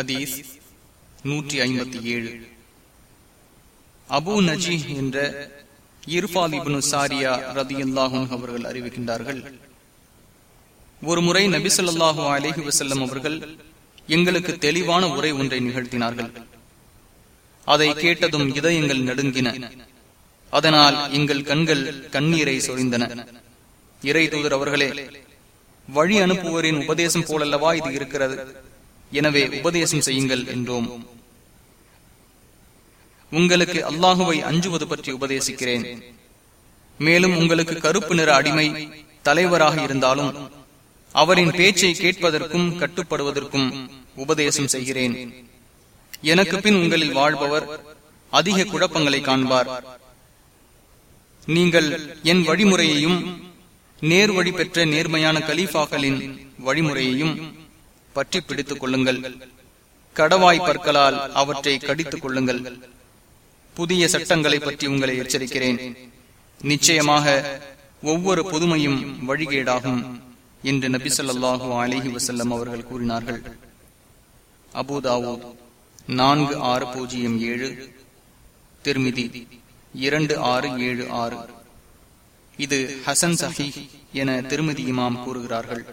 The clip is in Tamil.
ஹதீஸ் நூற்றி ஐம்பத்தி ஏழு. அபு நஜி என்ற இர்பால் இப்னு சாரியா ரதியுல்லாஹும் அவர்கள் அறிவிக்கின்றார்கள். ஒரு முறை நபி ஸல்லல்லாஹு அலைஹி வஸல்லம் அவர்கள் எங்களுக்கு தெளிவான உரை ஒன்றை நிகழ்த்தினார்கள். அதை கேட்டதும் இதயங்கள் நடுங்கின. அதனால் எங்கள் கண்கள் கண்ணீரை சொரிந்தன. இறை தூதர் அவர்களே வழி அனுப்புவோரின் உபதேசம் போலல்லவா இது இருக்கிறது? எனவே உபதேசம் செய்யுங்கள் என்றோம். உங்களுக்கு அல்லாஹுவை அஞ்சுவது பற்றி உபதேசிக்கிறேன். மேலும் உங்களுக்கு கருப்பு நிற அடிமை தலைவராக இருந்தாலும் அவரின் பேச்சை கேட்பதற்கும் கட்டுப்படுவதற்கும் உபதேசம் செய்கிறேன். எனக்கு பின் உங்களில் வாழ்பவர் அதிக குழப்பங்களை காண்பார். நீங்கள் என் வழிமுறையையும் நேர் வழி பெற்ற நேர்மையான கலீஃபாக்களின் வழிமுறையையும் பற்றி பிடித்துக் கொள்ளுங்கள். கடவாய் பற்களால் அவற்றை கடித்துக் கொள்ளுங்கள். புதிய சட்டங்களை பற்றி உங்களை எச்சரிக்கிறேன். நிச்சயமாக ஒவ்வொரு புதுமையும் வழிகேடாகும் என்று நபி சொல்லாஹு அலிஹி வசல்லம் அவர்கள் கூறினார்கள். அபுதாவோ நான்கு ஆறு பூஜ்ஜியம் ஏழு திருமிதி இரண்டு ஆறு ஏழு ஆறு. இது ஹசன் சஹி என திருமதி இமாம் கூறுகிறார்கள்.